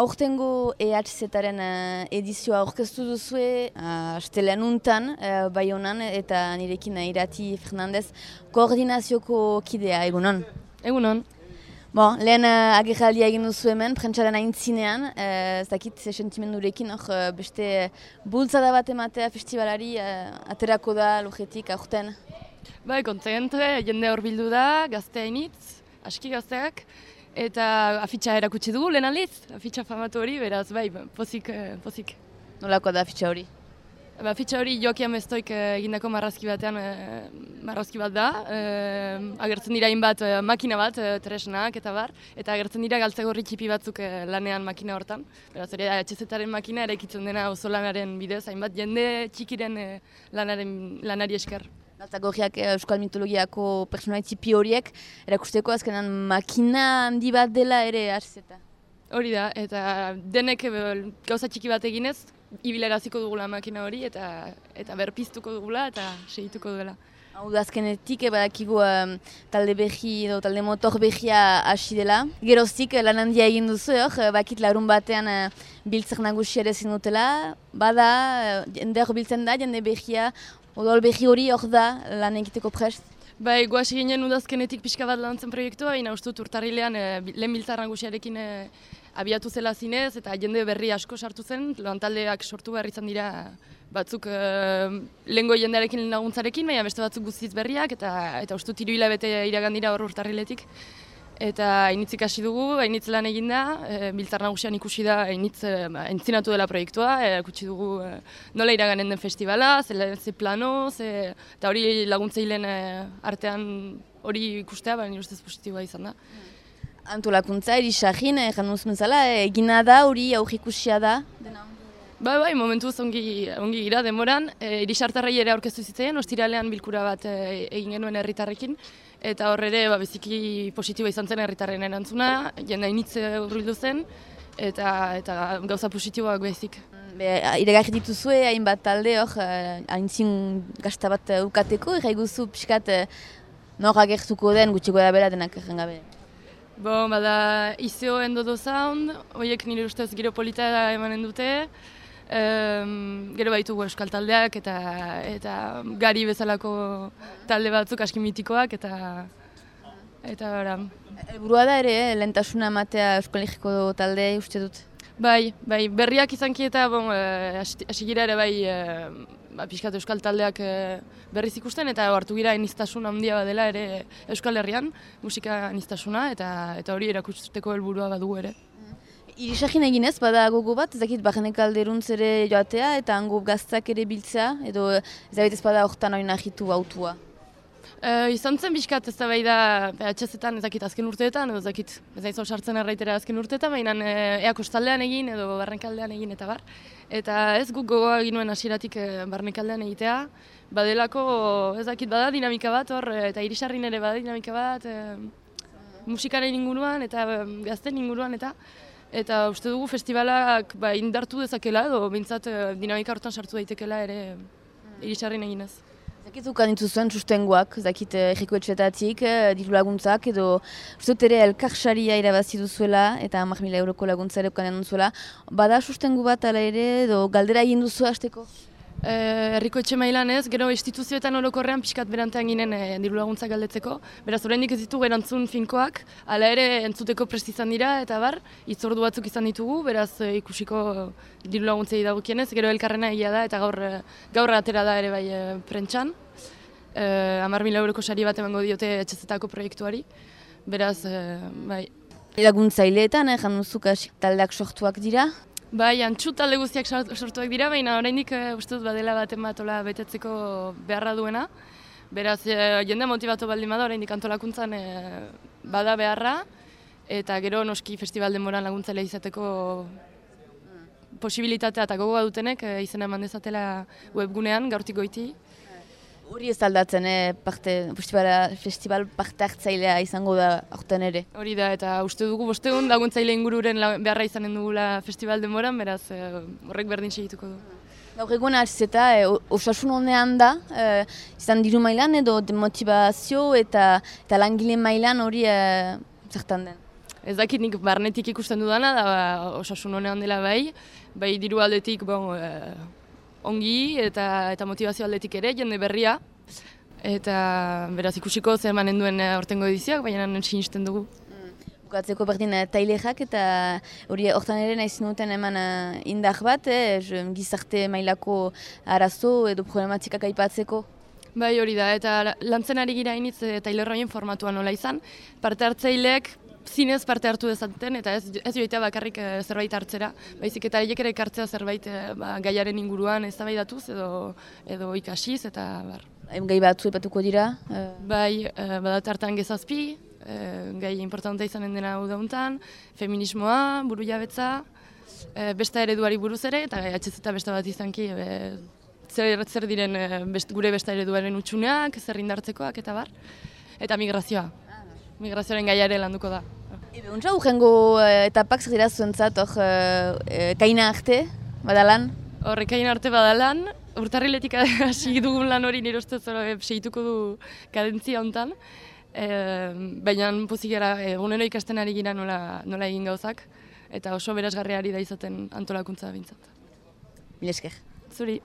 Aurtengo EHZ-aren uh, edizioa aurkeztu duzue, uh, astelean untan, uh, bai honan, eta nirekin uh, Irati Fernandez, koordinazioko kidea, egunon? Egunon. Bo, lehen uh, agerraldia egin duzu hemen, prentsaren aintzinean, uh, ez dakit ze sentimendurekin, hor uh, beste bultzada bat ematea festivalari uh, aterako da lojetik aurten. Bai, kontzente, jende hor bildu da, gazteainitz, aski gazteak, eta afitxa erakutsi dugu lehen aliz, afitxa famatu hori, beraz, bai, pozik, pozik. Nolako da afitxa hori? Ba, fitxa hori Joakian Bestoik egindako marrazki batean marrazki bat da. E, agertzen dira hainbat makina bat, tresnak eta bar. Eta agertzen dira galtzegorri txipi batzuk lanean makina hortan. Beraz, ere, HZ-aren makina ere dena oso lanaren bidez, hainbat jende txikiren lanaren, lanari esker. Galtzagorriak Euskal Mitologiako personai txipi horiek, erakusteko azkenan makina handi bat dela ere HZ-eta. Hori da, eta denek gauza txiki bat eginez, ibileraziko dugula makina hori eta eta berpiztuko dugula eta segituko duela. Hau da azkenetik, badakigu um, talde behi edo talde motor behia hasi dela. Geroztik lan handia egin duzu, hor, bakit larun batean uh, biltzak nagusi ere zinutela. Bada, uh, jende hor biltzen da, jende behia, odol behi hori hor da lan egiteko prest. Bai, guasi ginen udazkenetik pixka bat lantzen proiektua, baina ustut urtarrilean e, lehen biltzar nagusiarekin abiatu zela zinez eta jende berri asko sartu zen, taldeak sortu behar izan dira batzuk uh, lehengo jendearekin laguntzarekin, baina beste batzuk guztiz berriak eta eta ustu tiru hilabete iragan dira hor urtarriletik. Eta hainitzik hasi dugu, hainitz lan eginda, e, biltzar nagusian ikusi da hainitz e, entzinatu dela proiektua, e, kutsi dugu e, nola iraganen den festivala, ze, ze plano, ze, eta hori laguntzeilen e, artean hori ikustea, baina ustez positiboa izan da. Antolakuntza, erisagin, egin eh, duzun zela, eh, egina da, hori aurrikusia da? Bai, bai, momentu ongi, ongi gira demoran. E, irisartarrei ere aurkeztu zitzen, ostiralean bilkura bat e, egin genuen herritarrekin. Eta horre ere, ba, biziki positiboa izan zen herritarren erantzuna, jende hainitze urrildu zen, eta, eta gauza positiboak bezik. Be, iregarri dituzue, hainbat talde hor, haintzin gazta bat ukateko, irraiguzu pixkat nor agertuko den gutxiko da bera denak egin gabe. Bon, bada ICO Endodo Sound, horiek nire ustez gero polita emanen dute. Um, gero baitugu euskal taldeak eta eta gari bezalako talde batzuk aski mitikoak eta eta ora. Elburua da ere, eh? lentasuna ematea euskal taldea uste dut? Bai, bai, berriak izanki eta bon, eh, hasi gira ere bai eh, ba, pixkat euskal taldeak e, berriz ikusten eta hartu gira enistasun handia badela ere euskal herrian, musika enistasuna eta eta hori erakusteko helburua badugu ere. Irisagin egin ez, bada gogo bat, ezakit bajenek alderuntz ere joatea eta hango gaztak ere biltzea, edo ezabit ez bada horretan hori nahitu autua. Uh, izan zen bizkat ez da bai da PHZ-etan ezakit azken urteetan, edo ezakit ez da sartzen erraitera azken urteetan, baina uh, ea kostaldean egin edo barnekaldean egin eta bar. Eta ez guk gogoa egin nuen hasieratik uh, barnekaldean egitea, badelako ezakit bada dinamika bat hor, eta irisarrin ere bada dinamika bat, uh, musikaren inguruan eta um, gazten inguruan eta eta uste dugu festivalak ba, indartu dezakela edo bintzat dinamika hortan sartu daitekela ere irisarrin eginez. Zakit zukan dituzuen sustengoak, zakit erriko eh, eh, diru laguntzak, edo ustot ere elkarsaria irabazi duzuela, eta amak mila euroko laguntza ere duzuela. Bada sustengu bat ala ere, edo galdera egin duzu hasteko? Eh, herriko etxe mailan ez, gero instituzioetan orokorrean pixkat berantean ginen e, diru laguntza galdetzeko. Beraz, oraindik ez ditugu erantzun finkoak, hala ere entzuteko prest izan dira, eta bar, itzordu batzuk izan ditugu, beraz e, ikusiko diru laguntzei dagokienez, gero elkarrena egia da, eta gaur, gaur atera da ere bai e, prentxan. E, Amar mila euroko sari bat emango diote etxezetako proiektuari, beraz, e, bai. Laguntzaileetan, eh, januzuk taldeak sortuak dira, Bai, antxu talde guztiak sortuak dira, baina oraindik uh, uste dut badela bat ematola betetzeko beharra duena. Beraz, uh, jende motivatu baldin bada, oraindik antolakuntzan uh, bada beharra, eta gero noski festival denboran laguntzaile izateko posibilitatea eta gogoa dutenek uh, izena eman dezatela webgunean, gaurtik goiti. Hori ez aldatzen, eh, parte, festivala, festival parte hartzailea izango da aurten ere. Hori da, eta uste dugu bostegun laguntzaile ingururen beharra izanen dugula festival demoran, beraz eh, horrek berdin segituko du. Gaur egun eta eh, osasun honean da, eh, izan diru mailan edo demotivazio eta, eta langile mailan hori eh, zertan den? Ez dakit nik barnetik ikusten dudana, da ba, osasun honean dela bai, bai diru aldetik bon, eh, ongi eta eta motivazio aldetik ere, jende berria. Eta beraz ikusiko zer emanen duen eh, aurtengo edizioak, baina sinisten dugu. Bukatzeko berdin tailerak eta hori hortan ere nahi zinuten eman uh, indar bat, eh, gizarte mailako arazo edo problematikak aipatzeko. Bai hori da, eta lantzen ari gira initz e, tailerroien formatuan nola izan. Parte hartzaileek zinez parte hartu dezaten eta ez, ez joitea bakarrik e, zerbait hartzera. Baizik eta haiek ere ekartzea zerbait e, ba, gaiaren inguruan ez edo, edo ikasiz eta bar. Gai batzu epatuko dira? Bai, e, badat hartan gezazpi, e, gai importantea izanen dena hau feminismoa, buru jabetza, besta ereduari buruz ere, eta atxez eta besta bat izanki, e, zer, zer diren best, gure besta ereduaren utxuneak, zer indartzekoak eta bar, eta migrazioa. Migrazioaren gaia ere landuko da. Ebe, untsa urrengo e, etapak zer dira zuentzat, hor, e, kaina arte, badalan? Horre, kaina arte badalan, urtarriletik hasi dugun lan hori nire ustez segituko du kadentzia hontan. E, baina pozik gara egunero ikasten ari gira nola, nola egin gauzak eta oso berazgarriari da izaten antolakuntza bintzat. Mil esker. Zuri.